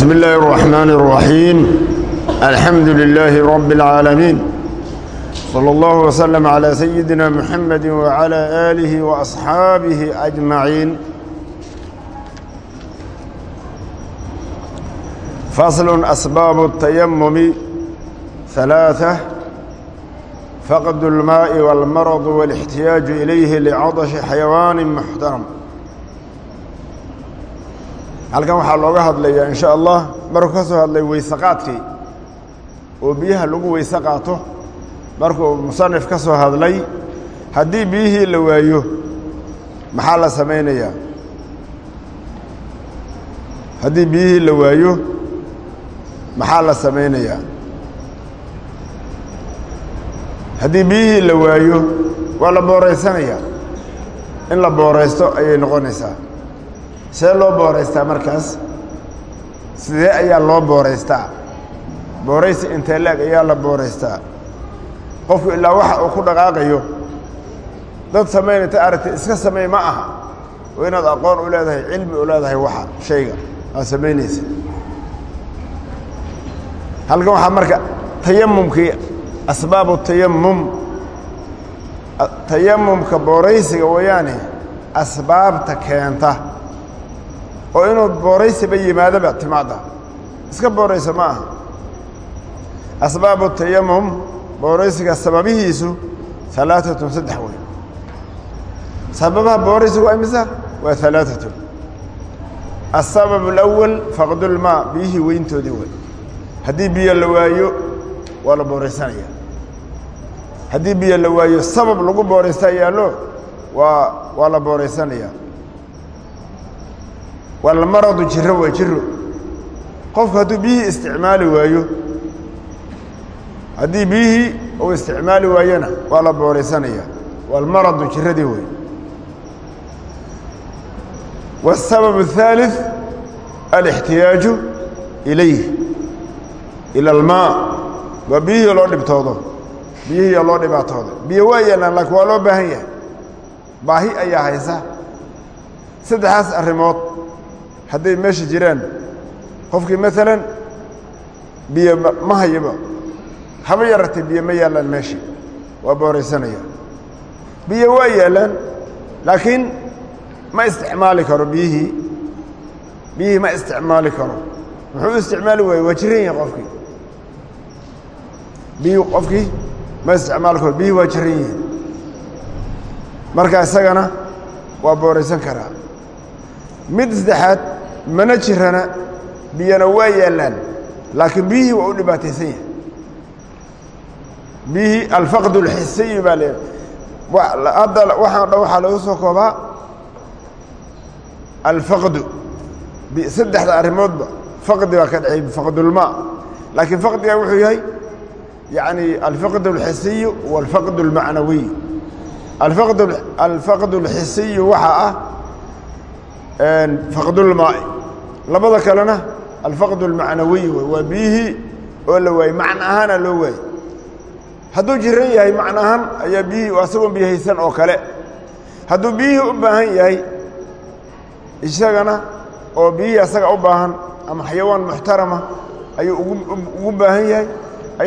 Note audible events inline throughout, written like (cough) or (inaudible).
بسم الله الرحمن الرحيم الحمد لله رب العالمين صلى الله وسلم على سيدنا محمد وعلى آله وأصحابه أجمعين فصل أسباب التيمم ثلاثة فقد الماء والمرض والاحتياج إليه لعطش حيوان محترم halkan waxaa looga hadlayaa in sha allah markuu ka soo hadlay weyse qaadkii oo biyaha lagu weyse qaato markuu musanif ka soo hadlay haddii biyihii la waayo maxaa la samaynayaa? Haddii biyihii la waayo maxaa la samaynayaa? Haddii biyihii la waayo waa la booraysanayaa in la booraysto ayay noqonaysaa see loo booraystaa markaas? Sidee ayaa loo booraystaa? Booraysi intee laeg ayaa la booraystaa? Qofku ilaa waxa uu ku dhaqaaqayo. Dad samayn inta aragtay iska samey ma aha. Oo inaad aqoon u leedahay cilmi u leedahay waxa shayga. Aad samaynaysa halkan waxaa marka tayamumkii asbaabu tayamum tayamumka booraysiga wayaane asbaabta keenta oo inuu booraysiba yimaadaba timaadda. Iska booraysa ma aha. Asbaabu tayamum booraysiga sababihiisu alaaatun saddex wey sababaha booraysigu waa imisa waa alaaatun asabab alawal faqdulmaa biyihii weyntoodii wey haddii biyo la waayo waa la booraysanaya. Haddii biyo la waayo sabab lagu booraysta yaallo waa waa la booraysanaya walmaradu jiro waa jiro qofku hadduu biyihii isticmaali waayo haddii biyihii uu isticmaali waayona waa la booraysanaya walmaradu jiradii wey والسبب الثالث الاحتياaج إليه إلى الماء waa biyihii loo dhibtoodo biyihii loo dhibaatooda biyo waa yeelaan laakiin waa loo baahan yahay baahi ayaa haysa saddexaas arrimood hadday meesha jiraan qofkii maalan biyo ma hayaba. Haba yaratay biyo ma yaallaan meesha waa booraysanaya biyo waa yaallaan laakiin ma isticmaali karo biyihii. Biyihii ma isticmaali karo. Muxuu isticmaali waaye waa jiran yahay qofkii. Biyihii qofkii ma isticmaali karo. Biyihii waa jiran yihiin marka isagana waa booraysan karaa. Mid saddexaad mana jirana biyana waa yaallaan laakiin biyihii waa u dhibaataysan yahay biyihii alfaqd اlxisiyi baa le hadda waxaan dhan waxaa lagu soo koobaa alfaqdu saddexda arrimoodba faqdi baa ka dhacay faqdulmaa laakiin faqdiga wuxuu yahay yani alfaqd اlxisiyu wاlfaqd اlmacnawiy alfaqd اlxisiyu waxaa ah faqdulmaa'i labada kalena alfaqd اlmacnawiy wey waa biyihii oo la waayey macno ahaana loo waayey hadduu jiran yahay macno ahaan ayaa biyihii asagoon biyo haysan oo kale. Hadduu biyihii u baahan yahay isagana oo biyihii asaga u baahan ama xayawaan muxtarama ayuu ugu baahan yahay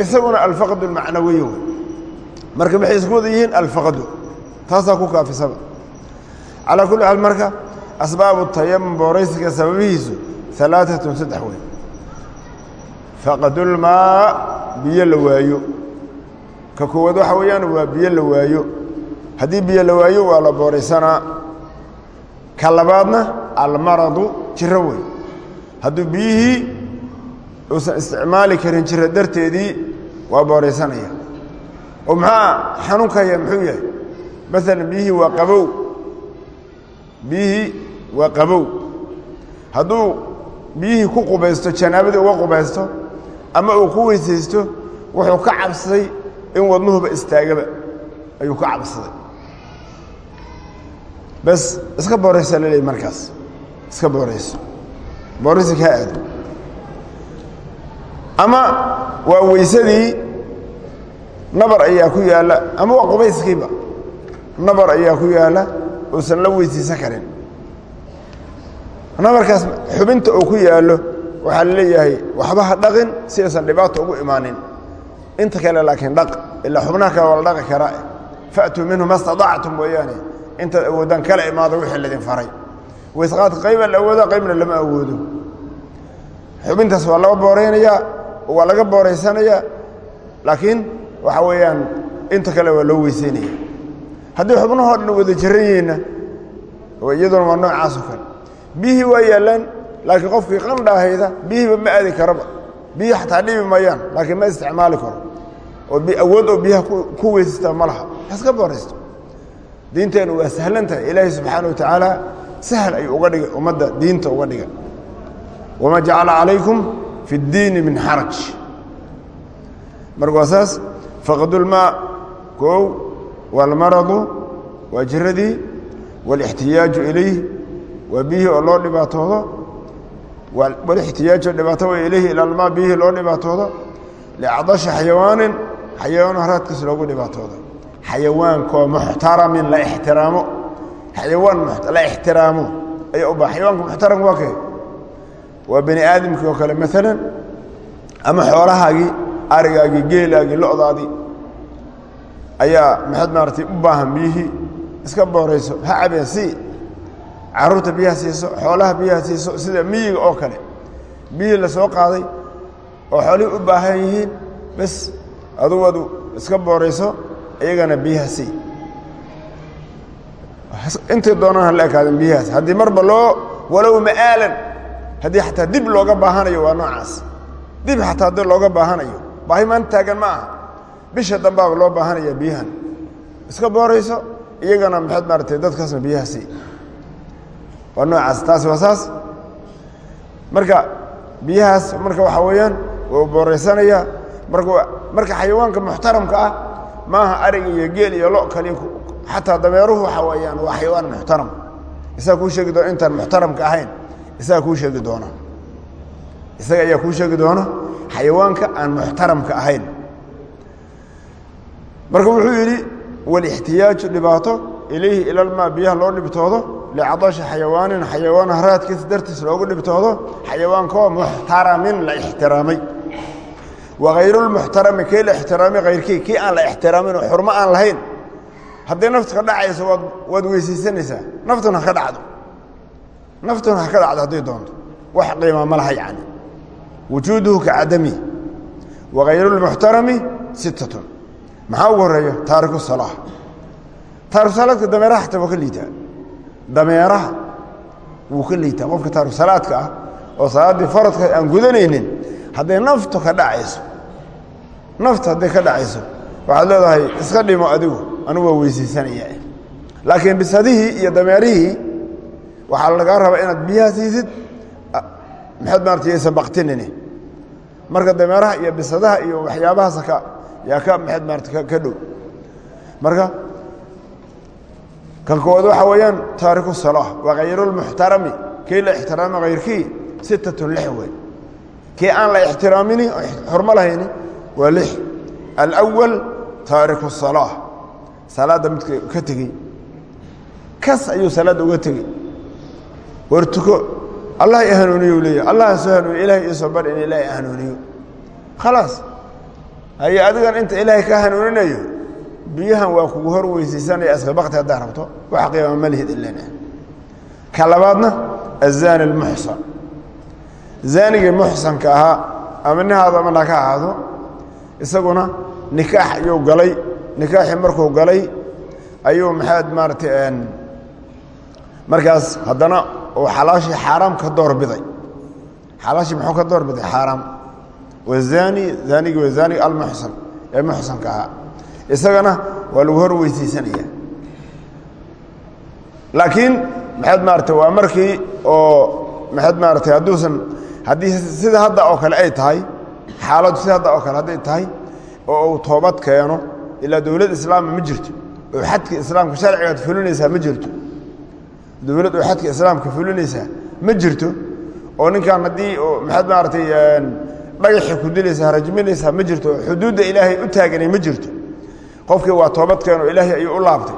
isaguna alfaqd اlmacnawiy wey. Marka maxay isku wada yihiin? Alfaqdu. Taasaa ku kaafisaba. Calaa kulli xaal marka asbaabu tayamum booraysiga sababihiisu alaaatun saddex wey faqdulmaa biyo la waayo ka koowaad waxa weeyaan waa biyo la waayo haddii biyo la waayo waa la booraysanaa ka labaadna almaradu jiro wey hadduu biyihii uusan isticmaali karin jiro darteedii waa booraysanaya oo maxaa xanuunkaya muxuu yahay maalan biyihii waa qabow biyihii waa qabow. Hadduu biyihii ku qubaysto janaabadii uga qubaysto ama uu ku weysaysto wuxuu ka cabsaday in wadnuhuba istaagaba. Ayuu ka cabsaday. Bas iska booraysa la leey markaas. Iska boorayso. Booraysi kaa aado. Ama waa weysadii nabar ayaa ku yaalla. Ama waa qubayskiiba nabar ayaa ku yaalla. Uusan la weysaysan karin nabarkaas xubinta uu ku yaallo waxaa la leeyahay waxba ha dhaqin si aysan dhibaato ugu imaanin. Inta kale laakiin dhaq ilaa xubnaha kale waa la dhaqi karaa. Faatuu minhu ma staطactum mooyaane intaad awoodaan kala imaado wixii laydin faray. Waysqaadka qayba la awooda qaybna lama awoodo. Xubintaas waa laga booraynayaa waa laga booraysanayaa laakiin waxa weeyaan inta kale waa loo weyseynaya haddii xubnahoo dhan wada yihiinna iyaduna waa noocaasoo kale bihii waa yaallaan laakiin qofkii qandhaahayda bihiiba ma aadi karaba. Bihii xataa dhibi maayaan laakiin ma isticmaali karo. Oo awood oo biyaha ku weysata ma laha. Iska booraysto. Diinteennu waa sahlan tahay. Ilaahay subxaana wa tacaala sahal ayuu uga dhigay ummadda diinta uga dhigan wamaa jacala calaykum fi اddiini min xaraj marka waa saas faqdulmaa koow waalmaradu waa jiradii waalixtiyaaju ilayh waa biyihii oo loo dhibaatoodo? Wاlاxtiyaaju dhibaato way ilayhi ila almaa biyihii loo dhibaatoodo? Liacdashi xayawaanin xayawaan haraadkiis loogu dhibaatoodo. Xayawaankoo muxtaramin la ixtiraamo. Xayawaan la ixtiraamo. Ayaa u ba xayawaanka muxtaram waa kee? Waa bani aadamkii oo kale maalan ama xoolahaagii arigaagii geelaagii lo'daadii? Ayaa maxaad maaratay u baahan biyihii iska boorayso ha cabeen sii carruurta biyaha siiso xoolaha biyaha siiso sida miyiga oo kale. Biyihii la soo qaaday oo xoolihii u baahan yihiin bes adugu adu iska boorayso iyagana biyaha sii. Intay doonaan hala ekaadeen biyahaas. Haddii marba loo walow ma'aalan haddii xataa dib looga baahanayo waa noocaas. Dib xataa haddii looga baahanayo baahi maanta taagan ma aha. Bisha dambaaba loo baahanaya biyahan. Iska boorayso iyagana maxaad maaratay dadkaasna biyaha sii waa noocaas taasi marka biyahaas marka waxaa weeyaan waa booraysanaya marka marka xayawaanka muxtaramka ah maaha ariga iyo geel iyo lo kaliya xataa dameeruhu waxa weeyaan waa xayawaan muxtaram. Isaga kuu sheegi doona intaan muxtaramka ahayn. Isaga kuu sheegi doona. Isaga ayaa kuu sheegi doona xayawaanka aan muxtaramka ahayn. Marka wuxuu yidhi walixtiyaaju dhibaato ilayhi ilalmaa biyaha loo dhibtoodo licadashi xayawaanin xayawaan haraadkiisa dartiis loogu dhibtoodo xayawaankoo muxtaramin la ixtiraamay wakayrulmuxtarami kii la ixtiraamay kayrkii kii aan la ixtiraamin oo xurmo aan lahayn hadday naftu ka dhacayso waad waad weysaysanaysaa naftuna ha ka dhacdo naftuna ha ka dhacdo hadday doonto wax qiima ma laha yacni wujuuduhu ka cadami wakayrulmuxtarami sittatun maxaa ugu horreeya taariku salaa taariku salaadka dameeraha xataa waa ka liitaa dameeraha wuu ka liitaa. Qofka taariku salaadka ah oo salaaddii faradka aan gudanaynin hadday naftu ka dhacayso naftu hadday ka dhacayso waxaad leedahay iska dhimo adigu anugu waa weysaysanaya. Laakiin bisadihii iyo dameerihii waxaa lagaa rabaa inaad biyaha siisid maxaad maarata yaysan baktinini marka dameeraha iyo bisadaha iyo waxyaabahaas ka yaa ka maxaad maarata ka dhow. Marka kan koowaad waxa weeyaan taariku salaa wakayruulmuxtarami kii la ixtiraama hayrkii sittatun lix wey kii aan la ixtiraamin xurmo lahayni waa lix. Alwal taariku salaa salaadda midk ka tegey. Kas ayuu salaadda uga tegey. War allah i hanuuniyo leeya. Allah soo hanuuniyo ilahay iisoo bar in ilaahay hanuuniyo. Khalaas haye adigan inta ilaahay ka hanuuninayo biyahan waa kugu hor weysaysanaya iska bakti haddaa rabto. Wax qiima ma lihid ilana ka labaadna aلzani اlmuxsan zaanigii muxsanka ahaa ama nihaada mana ka ahaado isaguna nikaax ayuu galay. Nikaaxii markuu galay ayuu maxaad maaratay markaas haddana uu xalaashii xaaraam ka doorbiday xalaashii muxuu ka doorbiday xaaraam. Wazani zaanigii waa zaaniga almuxsan ee muxsanka ahaa isagana waa lagu hor weysaysanaya laakiin maxaad maaratay waa markii oo maxaad maaratay hadduusan haddii sida hadda oo kale ay tahay xaaladdu sida hadda oo kale hadday tahay oo uu toobad keeno ilaa dowlad islaama ma jirto. Oo xadka islaamka sharcigaad fulinaysaa ma jirto. Dowlad oo xadka islaamka fulinaysaa ma jirto. Oo ninkan haddii maxaad maaratay dhagaxi ku dilaysaa rajminaysaa ma jirto. Oo xuduudda ilaahay u taaganay ma jirto qofkii waa toobad keeno ilaahay ayuu u laabtay.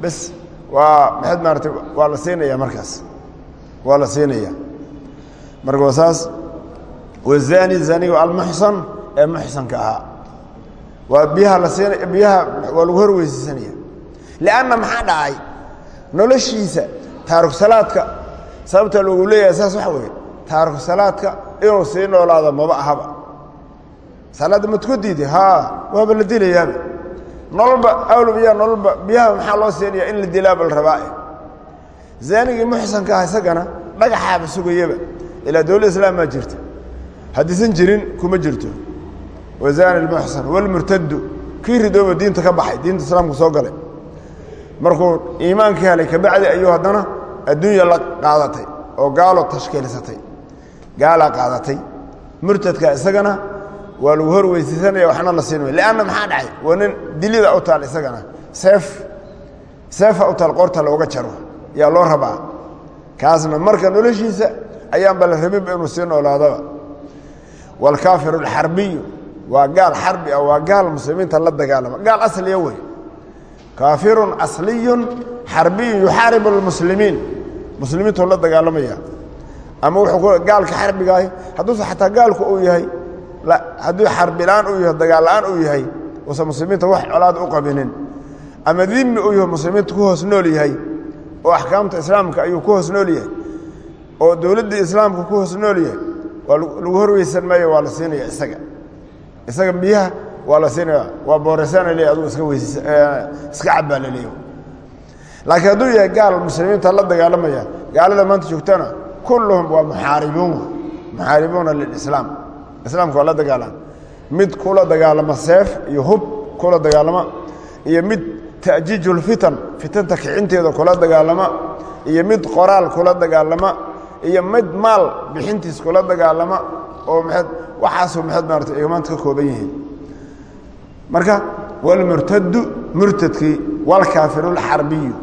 Bes waa maxaad maaratay waa la siinaya markaas. Waa la siinaya marka waa saas wazaani zanigu almuxsan ee muxsanka ahaa. Waa biyaha la siina biyaha waa lagu hor weysaysanaya lianna maxaa dhacay? Noloshiisa taaruk salaadka sababta loogu leeyahay saas waxa weeye taaruk salaadka inuu sii noolaado maba ahaba. Salaadda ma tuka diiday haa waaba la dilayaaba nololba awla biyaha nololba biyaha maxaa loo siinaya in la dilaaba la rabaa? Zaanigii muxsanka ah isagana dhagaxaaba sugayaba ilaa dowladda islaamaa jirta. Haddiisan jirin kuma jirto. Wazaani lmuxsan walmurtadu kii ridooba diinta ka baxay diinta islaamka soo galay. Markuu iimaankii helay kabacdi ayuu haddana adduunya la qaadatay oo gaalo tashkiilisatay. Gaalaa qaadatay. Murtadka isagana waa lagu hor weysaysanaya waxna la siin lanna maxaa dhacay? Waa nin dilida u taal isagana. Seef seefa u taal qorta looga jaro. Yaa loo rabaa? Kaasna marka noloshiisa ayaanba la rabinba inuu sii noolaadaba. Waalkaafiru alxarbiyu waa gaal xarbi ah waa gaal muslimiinta la dagaalama. Gaal asliya wey. Kaafirun asliyun xarbiyun yuxaaribu almuslimiin muslimiintuu la dagaalamaya. Ama wuxuu gaalka xarbigaahi hadduuse xataa gaalku uu yahay hadduu xarbilaan uu yahay dagaal-aan uu yahay uusan muslimiinta wax colaada u qabinin ama dimi uu yahay muslimiinta ku hoos nool yahay oo axkaamta islaamka ayuu ku hoos nool yahay oo dowladdii islaamka ku hoos nool yahay waa lagu horweysan maayo waa la siinaya isaga. Isaga biyaha waa la siinaya waa booreysana le aduu iska weys iska cabbaa la leeya laakiin hadduu yahay gaal muslimiinta la dagaalamaya gaalada maanta joogtana kulluhum waa muxaaribuun muxaaribuuna lilislaam islaamka waa la dagaalama mid kula dagaalama seef iyo hub kula dagaalama iyo mid ta'jiijulfitan fitanta kicinteeda kula dagaalama iyo mid qoraal kula dagaalama iyo mid maal bixintiis kula dagaalama oo maed waxaasoo maxaad maarata ay maanta ka kooban yihiin. Marka walmurtadu murtadkii walkaafiru alxarbiyu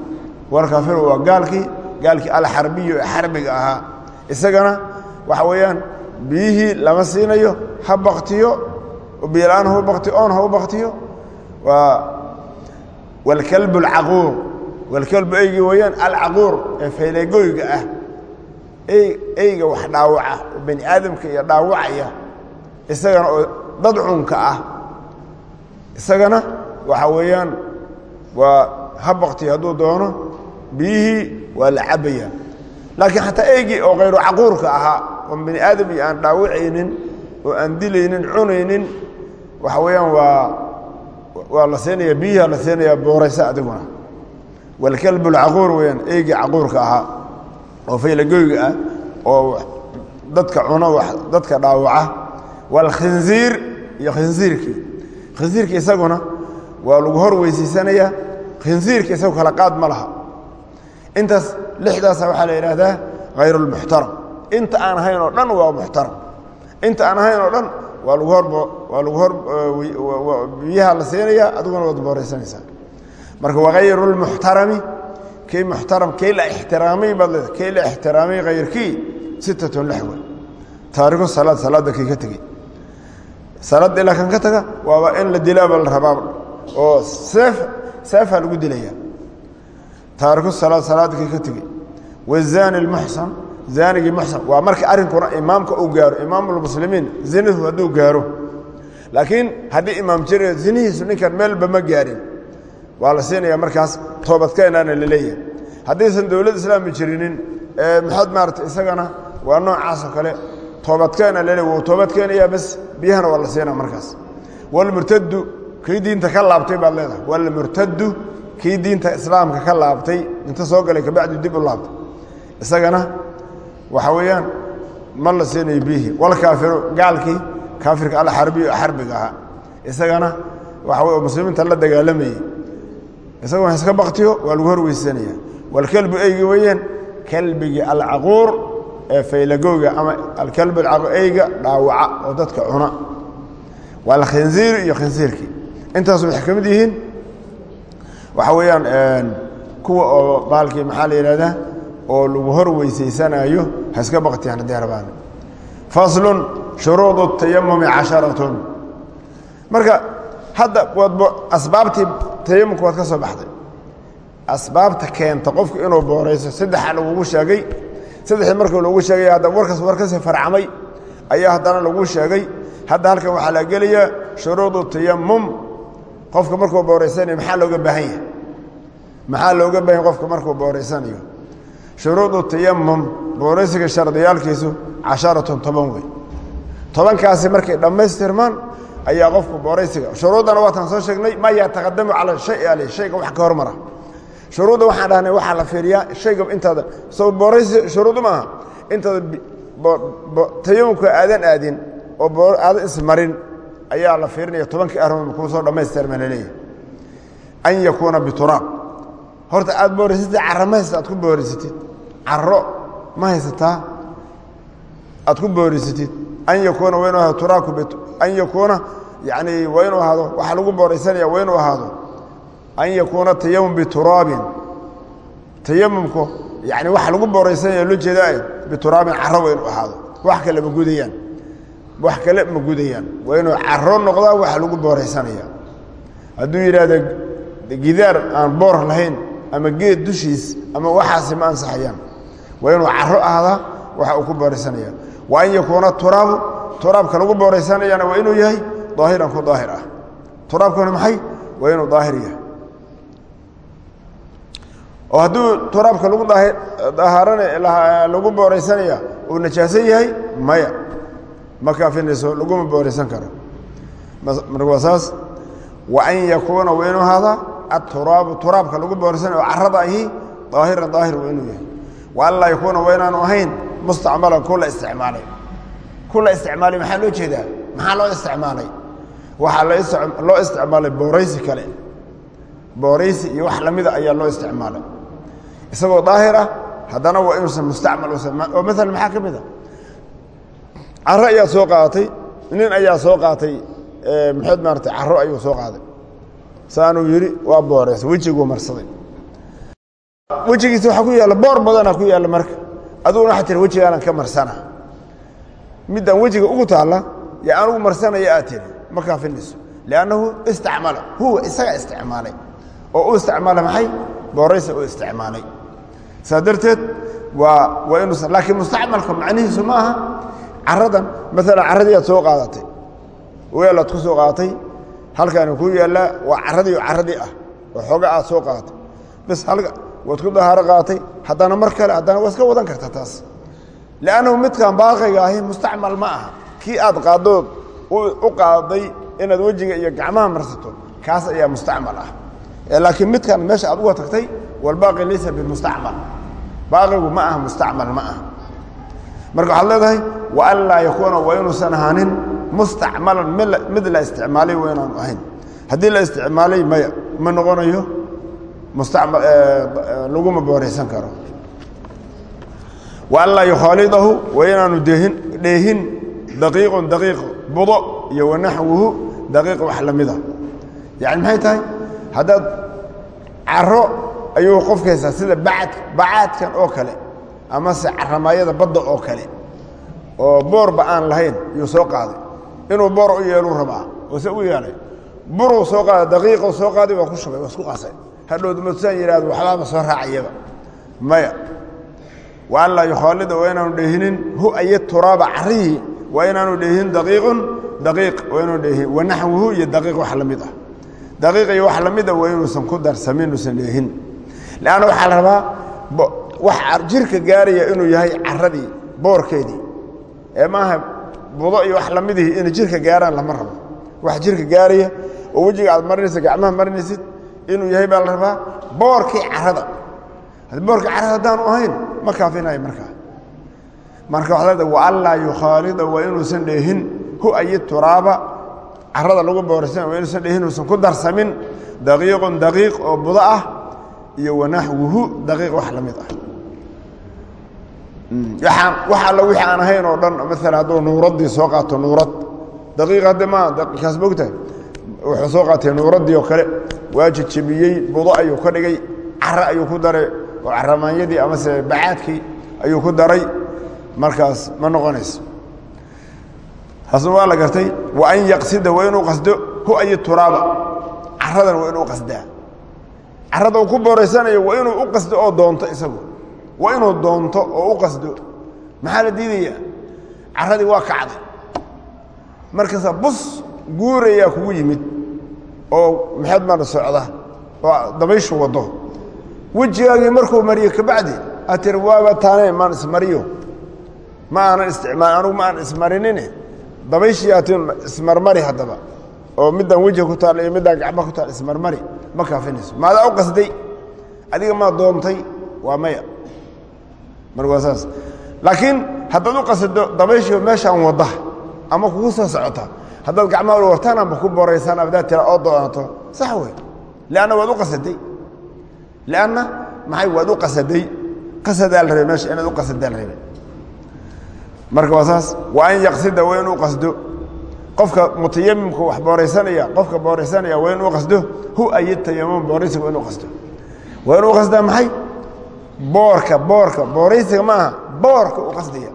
walkaafiru waa gaalkii gaalkii alxarbiyu ee xarbiga ahaa. Isagana waxa weeyaan biyihii lama siinayo ha baktiyo biyola-aan hau baktiyo oon hau baktiyo waa walkalbu alcaquur walkalbu eygii weeyaan alcaquur ee faylegoyga ah. Eyga wax dhaawaca bani aadamka iyo dhaawacaya isagana dad cunka ah. Isagana waxa weeyaan waa ha baktiyo hadduu doono biyihii waa la cabbaya laakiin xataa eygii oo kayru caquurka ahaa oo bani aadam iyo aan dhaawacaynin oo aan dilaynin cunaynin waxa weeyaan waa waa la siinaya biyiha la siinaya booraysa adiguna. Walkalbu lcaquur weyaan eygii caquurka ahaa oo faylagoyga ah oo dadka cuno dadka dhaawaca. Waalkhinziir iyo khinsiirkii khinsiirki isaguna waa lagu hor weysaysanaya khinsiirka isagu kala qaad ma laha. Intaas lixdaasa waxaa la yidhaahdaa hayr lmuxtaram inta aan ahayn oo dhan waa muxtaram inta aan ahayn oo dhan waa lagu hor waa lagu hor biyaha la siinaya adiguna waad booraysanaysaa marka wagayru lmuxtarami kii muxtaram kii la ixtiraamay baad leeda kii la ixtiraamay hayrkii sittatun lix taariku salaad salaadda kii ka tegey. Salaadda ilaa kan ka taga waaba in la dilaaba la rabaaba oo seef seefaa lagu dilaya taariku salaad salaadda kii ka tegey. Wazaani lmuxsan zaanigii muxsan waa marka arrinkuna imaamka uu gaaro imaamulmuslimiin zinihu hadduu gaaro. Laakiin haddii imaam jira zinihiisu ninkan meelba ma gaarin. Waa la siinaya markaas toobadkeenaana la leeyahay. Haddaysan dowlad islaami jirinin maxaad maarata isagana waa noocaasoo kale toobadkeena lele wuu toobadkeenaya bas biyahana waa la siinaa markaas. Walmurtadu kii diinta ka laabtay baad leedahay. Walmurtadu kii diinta islaamka ka laabtay inta soo galay kabacdi dib u laabtay. Isagana waxa weeyaan ma la siinayo biyihii walkaafiru gaalkii kaafirka alxarbiyu xarbiga ahaa isagana waxa wey muslimiinta la dagaalamayey isaguna iska baktiyo waa lagu hor weysanaya walkelbu eygi weeyaan kelbigii alcaquur ee faylagooga ama alkelbu eyga dhaawaca oo dadka cuna. Waa alkhinziir iyo khinsiirkii intaasu waxay ka waxa weeyaan kuwa oo baalkii maxaa la yidhahdaa oo lagu hor weysaysanaayo ha iska baktiyaan haddii rabaan faslun shuruudu tayamumi casharatun. Marka hadda waad asbaabtii tayamumka waad ka soo baxday. Asbaabta keenta qofku inuu boorayso saddexa lagugu sheegay saddexdii markuu lagu sheegay hadda warkas warkasi farcamay ayaa haddana lagu sheegay. Hadda halkan waxaa la gelayaa shuruudu tayamum qofka markuu booraysanayo maxaa looga baahan yahay? Maxaa looga baahan qofka markuu booraysanayo shuruudu tayamum booraysiga shardiyaalkiisu casharatun toban wey markay dhammaystirmaan ayaa qofku booraysiga shuruuddana waataan soo sheegnay ma yataqadamu cala shay ale shayga wax ka hormara. Shuruudda waxaan dhahnay waxaa la fiiriyaa shayga intaada soo booraysi shuruuddu maaha intaada tayamumka aadan aadin oo aadan ismarin ayaa la fiirinaya tobankii arrimood kuu soo dhammaystirma la leeyahay an yakuuna bituraab horta aad booraysatid carro ma haysata aad ku booraysatid carro ma haysataa aad ku booraysatid an yakuuna waa inu ahado turaabku an yakuuna yani waa inuu ahaado waxaa lagu booraysanaya waa inuu ahaado. An yakuuna tayamum bituraabin tayamumku yani waxa lagu booraysanaya loo jeedaa bituraabin carro waa inuu ahaado. Wax kale ma gudayaan. Wax kale ma gudayaan. Waa inuu carro noqdaa waxa lagu booraysanaya hadduu yidhaahdo gidaar aan boor lahayn ama geed dushiis ama waxaasi ma ansaxayaan. Waa inuu carro ahdaa waxa uu ku booraysanaya. Wa an yakuuna turaabu turaabka lagu booraysanayana waa inuu yahay daahiran ku daahir ah. Turaabkuna maxay? Waa inuu daahir yahay. Oo hadduu turaabka lagu dahaaran lagu booraysanaya uu najaasan yahay maya. Ma kaafinayso laguma booraysan karo. Marka waa saas. Wa an yakuuna waa inuu ahaadaa aturaabu turaabka lagu booraysanaya oo carrada ahi daahiran daahir waa inuu yahay. Wa an laa yakuuna waa inaanu ahayn mustacmalan kula isticmaalay kula isticmaalay maxaa loo jeedaa? Maxaa loo isticmaalay? Waxaa loo isticmaalay booraysi kale. Booraysi iyo wax lamida ayaa loo isticmaalay. Isagoo daahir ah haddana waa inuusan mustacmal oo maala maxaa ka mid a carro ayaa soo qaadatay nin ayaa soo qaatay maxaed maarata carro ayuu soo qaaday saanuu yidhi waa booraysa wejiguu marsaday. Wejigiisa waxaa ku yaalla boor badanaa ku yaalla marka. Aduguna waxaa tiri wejigaanan ka marsana. Middaan wejiga ugu taalla yaa anugu marsanaya aad tiri ma kaafinayso liannahu istacmala huwa isagaa isticmaalay. Oo u isticmaala maxay? Booraysa u isticmaalay. Saa darteed waa waa inuusan laakiin mustacmalka macnihiisu ma aha carradan maalan carradii aad soo qaadatay. Weel aad ku soo qaadatay halkaani ku yaallaa waa carradii carradii ah oo xooga aad soo qaadatay bas halka waad ku dahaaro qaadatay haddana mar kale haddana waa iska wadan karta taas. Liannahu midkan baaqiga ahi mustacmal ma aha. Kii aad qaaddood u qaaday inaad wejiga iyo gacmaha marsato kaas ayaa mustacmal ah. Laakiin midkan meesha aad uga tagtay walbaaqi laysa bimustacmal. Baaqigu ma aha mustacmal ma aha. Marka waxaad leedahay wa an laa yakuuna waa inuusan ahaanin mustacmalan mid la isticmaalay waa inaanu ahayn. Haddii la isticmaalay maya ma noqonayo mustacmal laguma booraysan karo. Wa an laa yukhaalidahu waa inaanu dehin dheehin daqiiqun daqiiq budo iyo wanaxwuhu daqiiq wax la mida. Yani maxay tahay? Haddaad caro ayuu qofka haystaa sida bacad bacaadkan oo kale amase caramaayada badda oo kale oo boorba aan lahayn yuu soo qaaday inuu boor u yeeluu rabaa oo se u yeelay. Buruu soo qaaday daqiiquu soo qaaday waa ku shubay waa isku qasay hadhowd matusaan yidhahdo waxbaaba soo raacayaba maya wa an laa yukhaalida waa inaanu dheehinin hu ayo turaaba carihii waa inaanu dheehin daqiiqun daqiiq waa inaanu dheehin wanaxwuhu iyo daqiiq wax la mid ah. Daqiiq iyo wax la mida waa inuusan ku darsamin inuusan dheehin leanna waxaa la rabaa wax jirka gaaraya inuu yahay caradii boorkeedii. Ee maaha budo iyo wax lamidihii inay jirka gaaraan lama rabo. Wax jirka gaaraya oo wejiga aad marinaysa gacmaha marinaysid inuu yahay baa la rabaa boorkii carada boorkii carada haddaanu ahayn ma kaafinayo markaa. Marka waxaa leedahay wa an laa yukhaalida waa inuusan dheehin hu ayi turaaba. Carada lagu booraysan waa inuusan dheehin uusan ku darsamin daqiiqun daqiiq oo budo ah iyo wanaxwuhu daqiiq wax la mid ah wax alla wixii aan ahayn oo dhan maala hadduu nuuraddii soo qaato nuurad. Daqiiq hadde ma daqiiqaas mogtahay wuxuu soo qaatay nuuraddii oo kale. Waa jejebiyey budo ayuu ka dhigay caro ayuu ku daray oo caramaanyadii amase bacaadkii ayuu ku daray. Markaas ma noqonayso. Taasna waa la gartay wa an yaqsida waa inuu qasdo hu ayi turaaba. Caradan waa inuu qasdaa. Carada uu ku booraysanayo waa inuu u qasdo oo doonto isagu waa inuu doonto oo u qasdo. Maxaa la diidayaa? Caradii waa kacday. Markaasa bus guurayaa kugu yimid oo maxaad maana socda oo dabayshu waddo. Wejigaagii markuu mariyo kabacdi aad tiri waaba taane maan ismariyo ma aanan isticmaal anugu ma aan ismarinine dabayshii aad tii ismarmari haddaba. Oo middan wejiga ku taal iyo middaan gacma ku taal ismarmari adiga maa doontay. Waa maya marka waa saas. Laakiin haddaad u qasado dabayshii meeshaan wadda ama kugu soo socota haddaad gacmaha wartaan amba ku boraysaan abdaad tira oo doonato sax wey lianna waad u qasaday. Lianna maxay waad u qasaday? Qasadaa la rabay meesha inaad u qasadaa la rabay. Marka waa saas waa an yaqsida waa inuu qasdo. Qofka mutayamimka wax booraysanaya qofka booraysanaya waa inuu qasdo. Hu ay tayamum booraysiga waa inuu qasdo. Waa inuu qasdaa maxay boorka boorka booraysiga ma aha boorka u qasdaya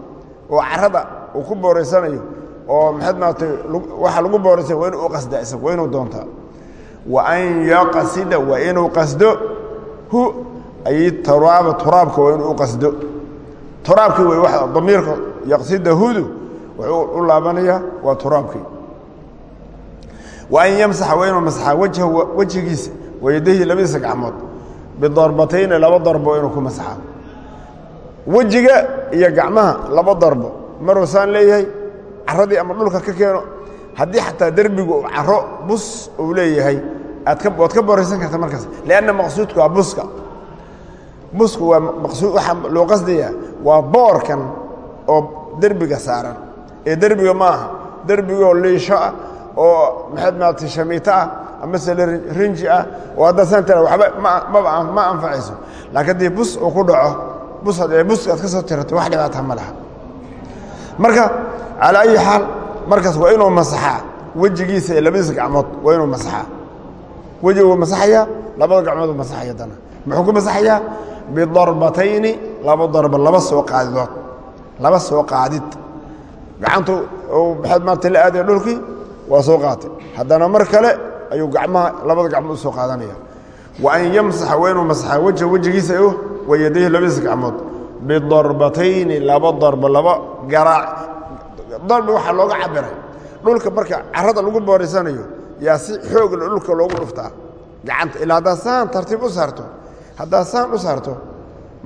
oo carada uu ku booraysanayo oo maxaad maaragtay waxa lagu booraysanaya waa inuu qasdaa isaga waa inuu doontaa wa an yaqsida waa inuu qasdo hu ay turaaba turaabka waa inuu qasdo. Turaabkii wey wa damiirka yaqsida hudu wuxuu u laabanayaa waa turaabkii. Wa an yamsaxa waa inuu masaxaa wajha wejigiisa wayadayhi labadiisa gacmood bidarbatayni laba darbo inuu ku masaxaa wejiga iyo gacmaha laba darbo. Maruu saan leeyahay caradii ama dhulka ka keeno haddii xataa derbigu uu caro bus uu leeyahay aad ka boraysan karta markaas. Lianna maqsuudku waa buska. Busku waa maqsuud waxaa loo qasdayaa waa boorkan oo derbiga saaran. Ee derbiga ma aha derbigoo liisho ah oo maxaad maaragtay shamiito ah amase rinji ah oo haddaad saan tira waxba ma maba ma anfacayso. Laakiin haddii bus uu ku dhaco bus ee buska aad ka soo tirato wax dhibaata ma laha. Marka calaa ayi xaal markaas waa inuu masaxaa. Wejigiisa iyo labadiisa gacmood waa inuu masaxaa. Wejiga wuu masaxayaa labada gacmooduu masaxaya dana. Muxuu ku masaxayaa? Bidarbatayni laba darba laba soo qaadidood. Laba soo qaadid. Gacantu maxaad maarata la aadaya dhulkii waa soo qaatay. Haddana mar kale ayuu gacmaha labada gacmood u soo qaadanaya. Wa an yamsaxa waa inuu masaxaa wejha wejigiisa o wayadayhi labadiisa gacmood. Bidarbatayni laba darbo laba garaac. Darbi waxaa looga cabiray. Dhulka marka carada lagu booraysanayo yaa si xoogla dhulka loogu dhuftaa. Gacanta ilaa haddaad saan tartiib u saarto haddaad saan u saarto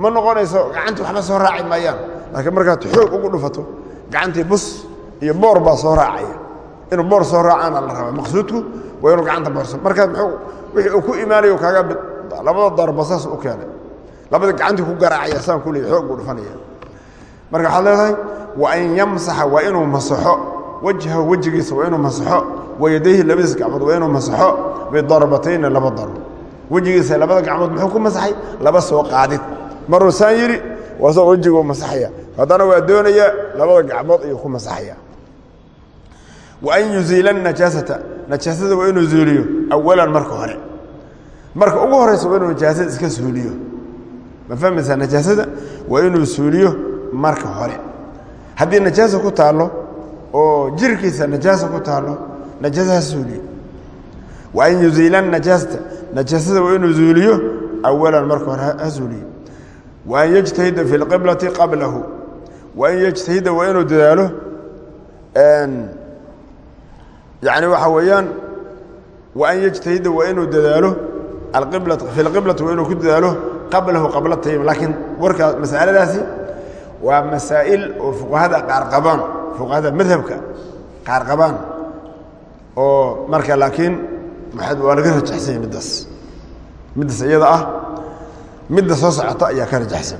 ma noqonayso gacantii waxba soo raaci maayaan. Laakiin markaad xoog ugu dhufato gacantii bus iyo boor baa soo raacaya inuu boor soo raacaana la rabaa. Maqsuudku waa inuu gacanta boorsan markaas muu wixii uu ku imaanayo kaaga labada darba saas u keenay. Labada gacantii ku garaacaya saan ku leey xoog buu dhufanaya marka waxaad leedahay wa an yamsaxa waa inuu masaxo. Wejha wejigiisa waa inuu masaxo. Wayadayhi labadiisa gacmood waa inuu masaxo. Bidarbatayni laba darbo wejigiisa labada gacmood muxuu ku masaxay? Laba soo qaadid. Maruu saan yidhi waa soo wejiguu masaxaya. Haddana waa doonaya labada gacmood ayuu ku masaxaya an yuziila najaasata najaasada waa inuu zuuliyo awalan marka hore marka ugu horeysa waa inuu najaasada iska suuliyo ma fahmaysaa najaasada waa inuu suuliyo marka hore haddii najaasa ku taallo oo jirkiisa najaasa ku taallo najaasa ha suuliyo wa an yuziila najaasata najaasada waa inuu zuuliyo awalan marka hore ha suuliyo wa an yani waxaa weeyaan wa an yajtahida waa inuu dadaalo fi lqiblati waa inuu ku dadaalo qablahu qabla tayim laakiin warkaa masaladaasi waa masaa'il oo fuqahada qaar qabaan fuqahada madhabka qaar qabaan oo marka laakiin waa laga rajaxsanya middaas. Middaas iyada ah midda soo socota ayaa ka rajaxsan.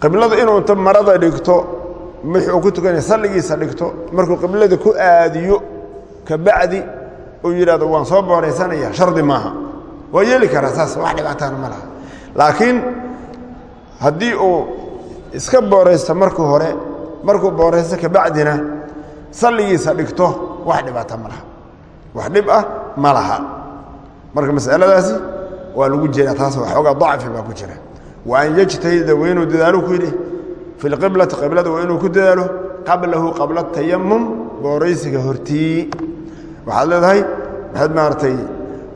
Qiblada inuu inta marada dhigto muxuu ku tukanaya salligiisa dhigto markuu qiblada ku aadiyo kabacdi uu yidhahdo waan soo booraysanaya shardi maaha. Waa yeeli karaa saas wax dhibaataana ma laha. Laakiin haddii uu iska booraysto markuu hore markuu booraysto kabacdina salligiisa dhigto wax dhibaata ma laha. Wax dhib ah ma laha. Marka masaladaasi waa lagu jira taas waxoogaa dacfi baa ku jira. Wa an yajtahida waa inuu dadaalo ku yidhi fi lqiblati qiblada waa inuu ku dadaalo qablahu qabla tayamum booraysiga hortii waxaad leedahay maxaad maaragtay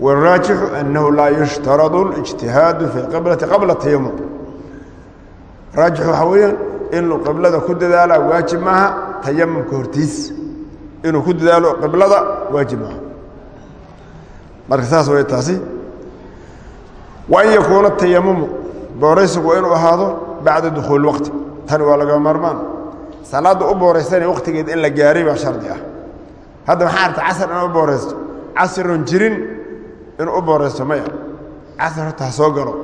waraajixu annahu laa yushtaradu اlijtihaadu fi lqiblati qabla tayamum raajix waxaa weeyaan inuu qiblada ku dadaalaa waajib maaha tayamumka hortiis inuu ku dadaalo qiblada waajib maaha marka saas way taasi wa an yakuuna tayamumu booraysigu waa inuu ahaado bacda dukhuuli waqti tani waa laga maarmaan salaadda u booraysanaya waqtigeed in la gaaray baa shardi ah. Hadda maxaa arta casar inaa u booraysto? Casroon jirin inuu u booraysto maya. Casar horta soo galo.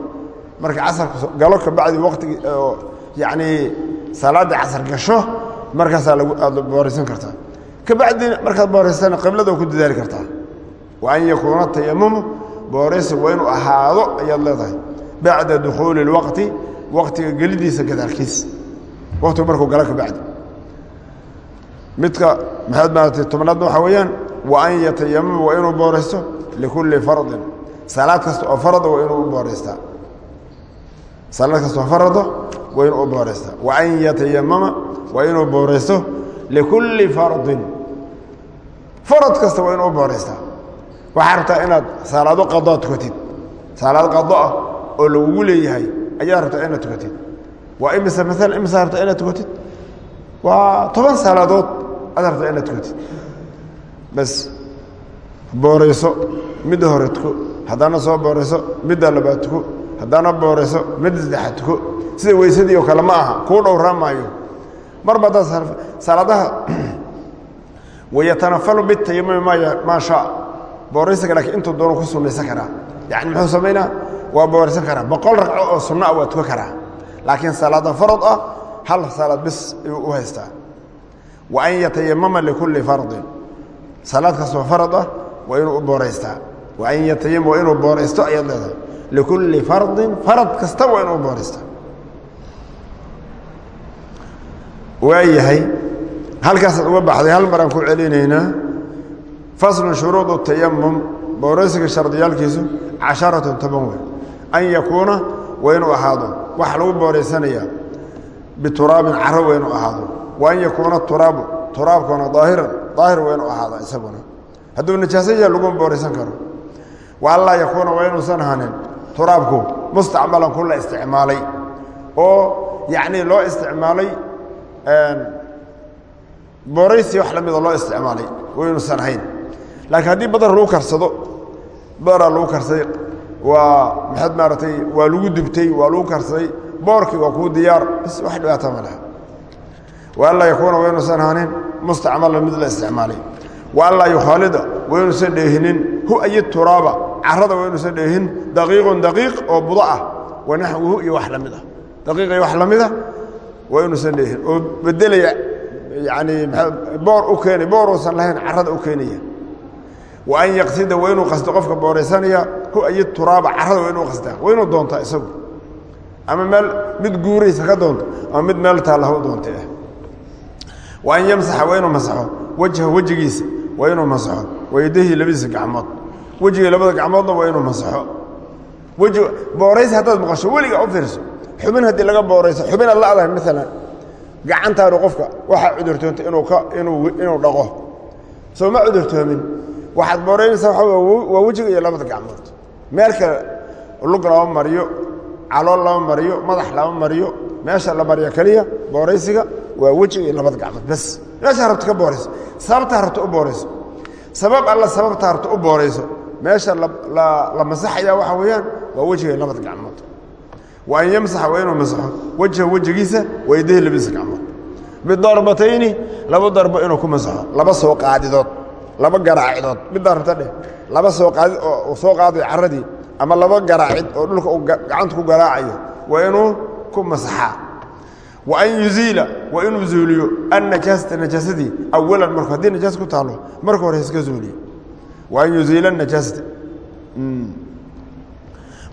Marka casarka galo ka bacdi waqtigi oo yacnii salaaddii casar gasho markaasaa lagu aada booraysan kartaa. Ka bacdina markaad booraysana qiblada ku dadaali kartaa. Wa an yakuuna tayamumu booraysigu waa inuu ahaado ayaad leedahay. Bacda dukhuuli اlwaqti waqtiga gelidiisa gadaalkiisa waqtigu markuu galo ka bacdi midka maxaad maaratay tobnaadna waxaa weeyaan wa an yatayamama waa inuu booraysto likulli fardin. Salaad kasta oo farada waa inuu u booraystaa salaad kasta oo farada waa inuu u booraystaa wa an yatayamama waa inuu booraysto likulli fardin. Farad kasta waa inuu u booraystaa waxaa rabtaa inaad salaado qadoa tukatid. Salaad qado ah oo lagugu leeyahay ayaa rabtaa inaad tukatid waa imise maalan imisa rabtaa inaad tukatid? Waa toban salaadood aad rabtaa inaad tukatid. Bas boorayso midda hore tuko haddaana soo boorayso midda labaad tuko haddaana boorayso midda saddexaad tuko sida weysadii oo kale ma aha. Kuu dhowraan maayo. Marba haddaad salaadaha (clears throat) wayatanafalu bitayamumi ma maa shaa. Booraysiga laakiin intuu doono ku sunnaysan karaa. Yacni muxuu samaynaa waa booraysan karaa. Boqol ragco oo sunno ah waa tukan karaa laakiin salaada farad ah hal salaad bis u haystaa. Wa an yatayamama likulli fardin. Salaad kastoo farad ah waa inuu u booraystaa. Wa an yatayamam waa inuu booraysto ayaad leedahay. Likulli fardin farad kasta waa inuu u booraystaa. Waayahay halkaasaad uga baxday hal maraan ku celinaynaa faslun shuruudu tayamum booraysiga shardiyaalkiisu casharatun toban wey an yakuuna waa inuu ahaado waxa lagu booraysanayaa bituraabin caro waa inuu ahaado wa an yakuuna turaabu turaabkuna daahiran daahir waa inuu ahaado isaguna. Hadduu najaaso yaha laguma booraysan karo. Wa anlaa yakuuna waa inuusan ahanin turaabku mustacmalan ku la isticmaalay. Oo yacnii loo isticmaalay booraysi wax la mida loo isticmaalay waa inuusan ahayn. Laakiin haddii badar lagu karsado badaraa lagu karsaday waa maxaad maaragtay waa lagu dubtay waa lagu karsaday boorkii waa kuu diyaar bis wax dhibaata ma laha. Wa anlaa yakuuna waa inuusan ahanin mustacmalan mid la isticmaalay. Wa anlaa yukhaalida waa inuusan dheehinin hu ayi turaaba carada waa inuusan dheehin daqiiqun daqiiq oo budo ah wa naxwuhu iyo wax la mid ah. Daqiiq iyo wax la mid ah waa inuusan dheehin. Oo bedelaya yacni boor u keenay boor uusan lahayn carada u keenaya wa an yaqsida waa inuu qasdo qofka booraysanaya hu ayi turaaba carada waa inuu qasdaa. Waa inuu doontaa isagu. Ama meel mid guuraysa ka doonto ama mid meel taalla ha u doonta ah wa an yamsaxa waa inuu masaxo. Wejha wejigiisa waa inuu masaxo. Wayadahii labadiisa gacmood. Wejiga labada gacmoodna waa inuu masaxo. Weji booraysi haddaad maqasho weliga u fiirso. Xubin haddii laga boorayso xubinaad la adahay maalan gacantaadu qofka waxaa cudurtoontay inuu ka inuu inuu dhaqo. Soo ma cudurtoomin waxaad booraynaysaa waxa waa wejiga iyo labada gacmood. Meel kale lug lama mariyo calool lama mariyo madax lama mariyo meesha la mariyo keliya booraysiga waa wejiga iyo labada gacmood bas. Meeshaa rabto ka boorayso sababtaa rabto u boorayso sabab alla sababtaa rabto u boorayso meesha la masaxaya waxa weeyaan waa wejiga iyo labada gacmood. Wa an yamsaxa waa inuu masaxo wejha wejigiisa waydahi labadiisa gacmood. Bidarbatayni laba darbo inuu ku masaxo laba soo qaadidood laba garaacidood. Middaa rabta dheh laba soo qaadid oo soo qaadayo carradii ama laba garaacid oo dhulka uu gacanta ku garaacayo. Waa inuu ku masaxaa. Wa an yuziila waa inuu zuuliyo annajaasata najaasadii awalan marku haddii najaas ku taallo marka hore iska zuuliyo. Wa an yuziila anajaasata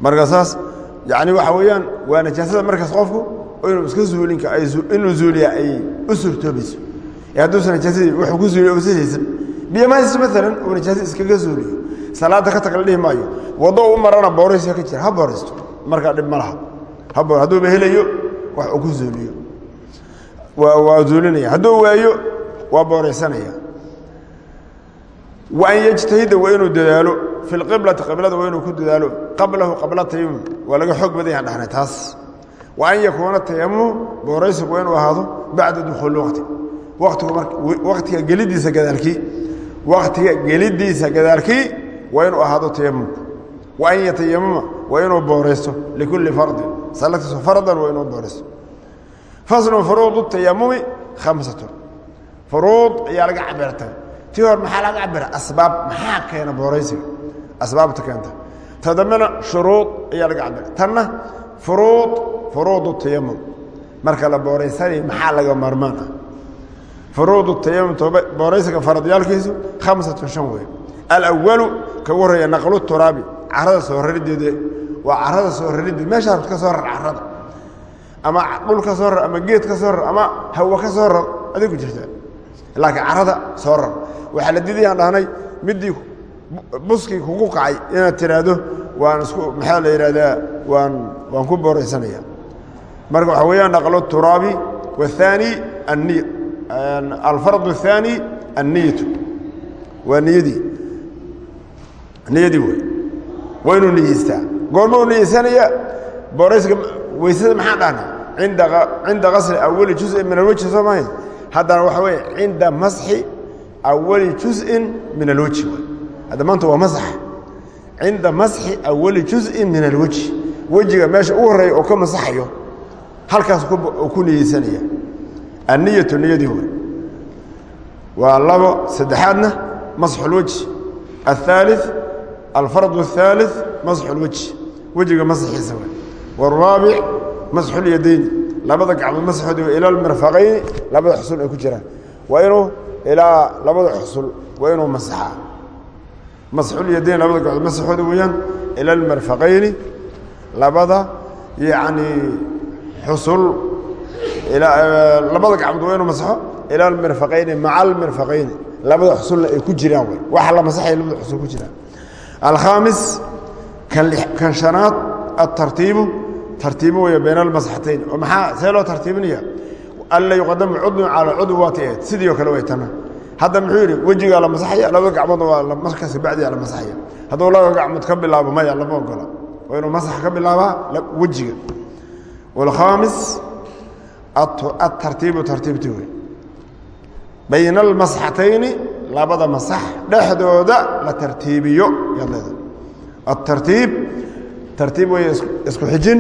marka saas yacni waxa weeyaan waa najaasada markaas qofku inuu iska zuulinka inuu zuuliya ay u suurtoobayso ee hadduusan najaasadii wuxuu ku zuuliyo usa biyamahayso maalan uu najaasada iskaga zuuliyo salaada ka tag la dhihi maayo. Waddo u marana booraysiga ka jira. Ha booraysto markaa dhib ma laha. Hadduuba helayo wax uu ku zuuliyo waa zuulinaya hadduu waayo waa booraysanaya wa an yajtahida waa inuu dadaalo. Fi lqiblati qiblada waa inuu ku dadaalo. Qablahu qabla tayamum. Waa laga xoog badan yahan dhahnay taas. Wa an yakuuna tayamumu booraysigu waa inuu ahaado bacda dukhuuli waqti. Waktiga gelidiisa gadaalkii waktiga gelidiisa gadaalkii waa inuu ahaado tayamumku wa an yatayamama waa inuu booraysto likulli fardin salatiisu fardan waa inuu booraysto faslun furuudu tayamumi khamsatun. Furuud ayaa laga cabirtay tii hor maxaa laga cabira asbaab maxaa keena booraysiga asbaabta keenta. Ta dambena shuruud ayaa laga cabira tanna furuud furuudu tayamum marka la booraysanay maxaa laga marmaan ah furuud tayamum booraysiga faradyaalkiisu khamsatun shan wey alawalu ka ugu horreeya naqlu turaabi carada soo rarideeda waa carada soo rarideed meeshaa ka soo rar carada ama dhul ka soo rar ama geed ka soo rar ama hawa ka soo rar adig ku jirta. Laakiin carada soo rar. Waxaa la didayaan dhahnay midii buskii kugu kacay inaad tiraahdo waan isku maxaa la yidhahdaa waan waan ku booraysanaya. Marka waxaa weeyaan naqlu turaabi wathani anniy alfarad الثاني الniyatu waa niyadii niyadii wey waa inuu niyeystaa goorma u niyeysanaya boorayska weysada maxaa dhahna inda cinda gasli awali juزءi min alwجhi soo mahay haddana waxa weeye cinda masxi awali juزءi min alwجhi wey hadda maanta waa masax cinda masxi awali juزءi min alwجhi wejiga meesha u horeeya oo ka masaxayo halkaas ku niyeysanaya anniyatu niyadii wey waa labo saddexaadna masxu اlwejhi aلثaaliث alfard الثaaliث masxu اlwejhi wejiga masaxiisa wey wاraabic masxu اlyadayni labada gacmood masaxoodi ila lmirfaqayni labada xusul ay ku jiraan waa inuu ilaa labada xusul waa inuu masaxaa masxulyadayn labada gacmood masaxooda weeyaan ila almirfaqayni labada yacni xusul labada gacmood waa inuu masaxo ila almirfaqayni maca almirfaqayni. Labada xusulna ay ku jiraan wey waxa la masaxaya labada xusul ku jiraan. Alkhaamis kan shanaad atartiibu tartiibo weeye bayna almasxatayn oo maxaa see loo tartiibinaya alla yuqadamu cudwun cala cudw waati eed sidii oo kale way tana. Hadda muxuu yidhi wejigaa la masaxaya labada gacmoodna waa markaas bacdiyaa la masaxaya. Hadduu labada gacmood ka bilaabo maya lama ogola. Waa inuu masax ka bilaabaa wejiga. Wاlkhaamis atartiibu tartiibti wey bayna almasxatayni labada masax dhexdooda la tartiibiyo yaad leeda atartiib tartiib isku xijin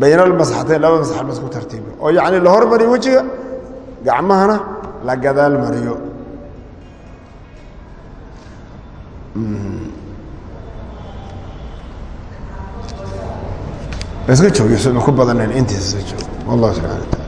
bayna almasxatayn labada masax isku tartiibiyo. Oo yacni la hormariyo wejiga gacmahana la gadaal mariyo iska joogiyo sida ku badanayn intiisa iska joog wallahu subxana wa taala